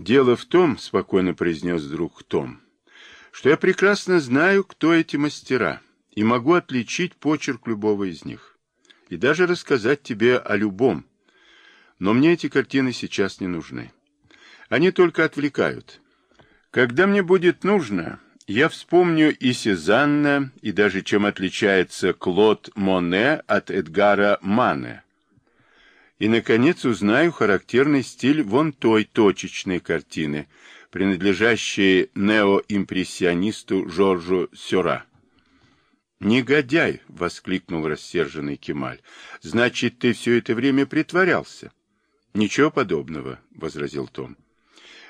«Дело в том, — спокойно произнес друг Том, — что я прекрасно знаю, кто эти мастера, и могу отличить почерк любого из них, и даже рассказать тебе о любом. Но мне эти картины сейчас не нужны. Они только отвлекают. Когда мне будет нужно, я вспомню и Сезанна, и даже чем отличается Клод Моне от Эдгара Мане. И, наконец, узнаю характерный стиль вон той точечной картины, принадлежащей неоимпрессионисту Жоржу Сюра. «Негодяй!» — воскликнул рассерженный Кемаль. «Значит, ты все это время притворялся?» «Ничего подобного», — возразил Том.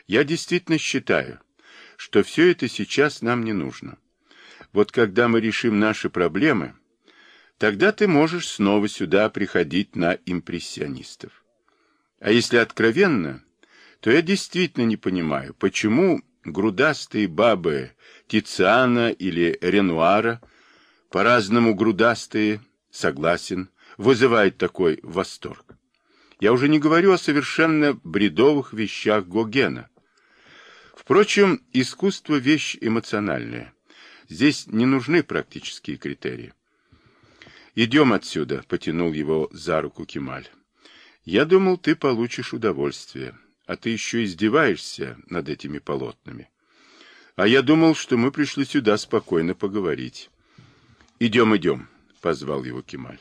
«Я действительно считаю, что все это сейчас нам не нужно. Вот когда мы решим наши проблемы, Тогда ты можешь снова сюда приходить на импрессионистов. А если откровенно, то я действительно не понимаю, почему грудастые бабы Тициана или Ренуара, по-разному грудастые, согласен, вызывают такой восторг. Я уже не говорю о совершенно бредовых вещах Гогена. Впрочем, искусство – вещь эмоциональная. Здесь не нужны практические критерии. «Идем отсюда», — потянул его за руку Кемаль. «Я думал, ты получишь удовольствие, а ты еще издеваешься над этими полотнами. А я думал, что мы пришли сюда спокойно поговорить». «Идем, идем», — позвал его Кемаль.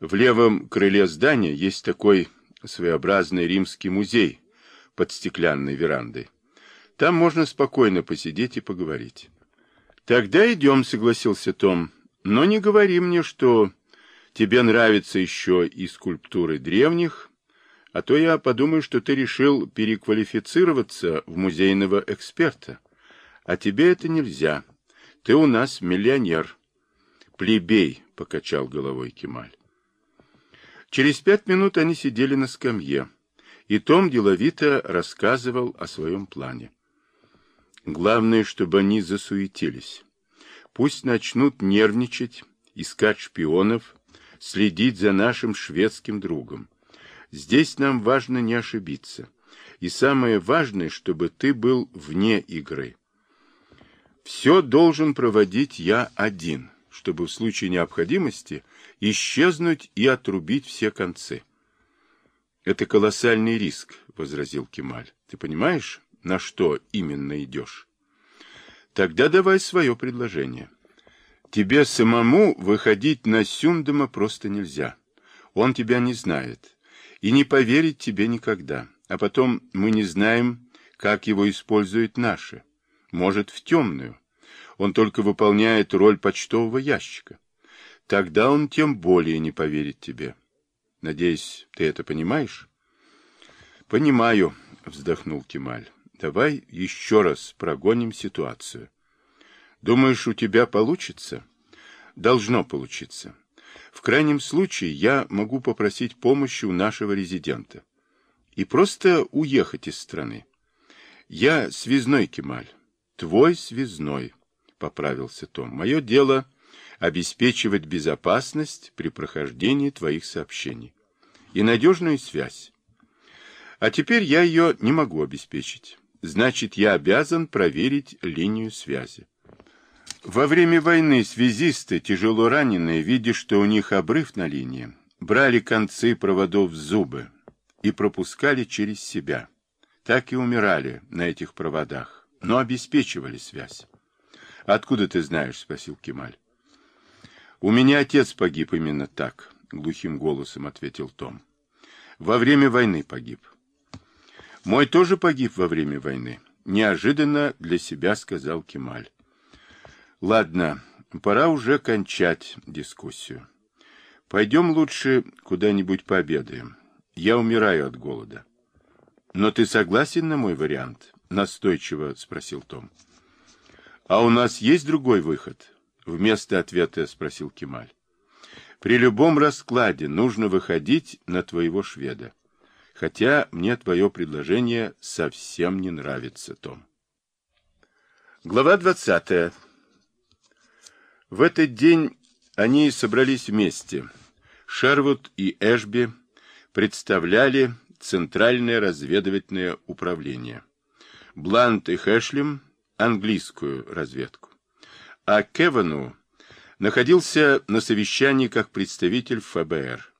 В левом крыле здания есть такой своеобразный римский музей под стеклянной верандой. Там можно спокойно посидеть и поговорить. «Тогда идем», — согласился Том. Но не говори мне, что тебе нравятся еще и скульптуры древних, а то я подумаю, что ты решил переквалифицироваться в музейного эксперта. А тебе это нельзя. Ты у нас миллионер. Плебей, — покачал головой Кемаль. Через пять минут они сидели на скамье, и Том деловито рассказывал о своем плане. Главное, чтобы они засуетились. Пусть начнут нервничать, искать шпионов, следить за нашим шведским другом. Здесь нам важно не ошибиться. И самое важное, чтобы ты был вне игры. Все должен проводить я один, чтобы в случае необходимости исчезнуть и отрубить все концы. Это колоссальный риск, — возразил Кемаль. Ты понимаешь, на что именно идешь? Тогда давай свое предложение. Тебе самому выходить на Сюндема просто нельзя. Он тебя не знает. И не поверит тебе никогда. А потом мы не знаем, как его используют наши. Может, в темную. Он только выполняет роль почтового ящика. Тогда он тем более не поверит тебе. Надеюсь, ты это понимаешь? Понимаю, вздохнул Кемаль. Давай еще раз прогоним ситуацию. Думаешь, у тебя получится? Должно получиться. В крайнем случае я могу попросить помощи у нашего резидента. И просто уехать из страны. Я связной, Кемаль. Твой связной, поправился Том. Мое дело обеспечивать безопасность при прохождении твоих сообщений и надежную связь. А теперь я ее не могу обеспечить. Значит, я обязан проверить линию связи. Во время войны связисты, тяжело раненые, видя, что у них обрыв на линии, брали концы проводов в зубы и пропускали через себя. Так и умирали на этих проводах, но обеспечивали связь. «Откуда ты знаешь?» — спросил Кемаль. «У меня отец погиб именно так», — глухим голосом ответил Том. «Во время войны погиб». «Мой тоже погиб во время войны», — неожиданно для себя сказал Кемаль. Ладно, пора уже кончать дискуссию. Пойдем лучше куда-нибудь пообедаем. Я умираю от голода. Но ты согласен на мой вариант? Настойчиво спросил Том. А у нас есть другой выход? Вместо ответа спросил Кемаль. При любом раскладе нужно выходить на твоего шведа. Хотя мне твое предложение совсем не нравится, Том. Глава двадцатая. В этот день они собрались вместе. Шервуд и Эшби представляли Центральное разведывательное управление. Блант и Хэшлем – английскую разведку. А Кевану находился на совещании как представитель ФБР.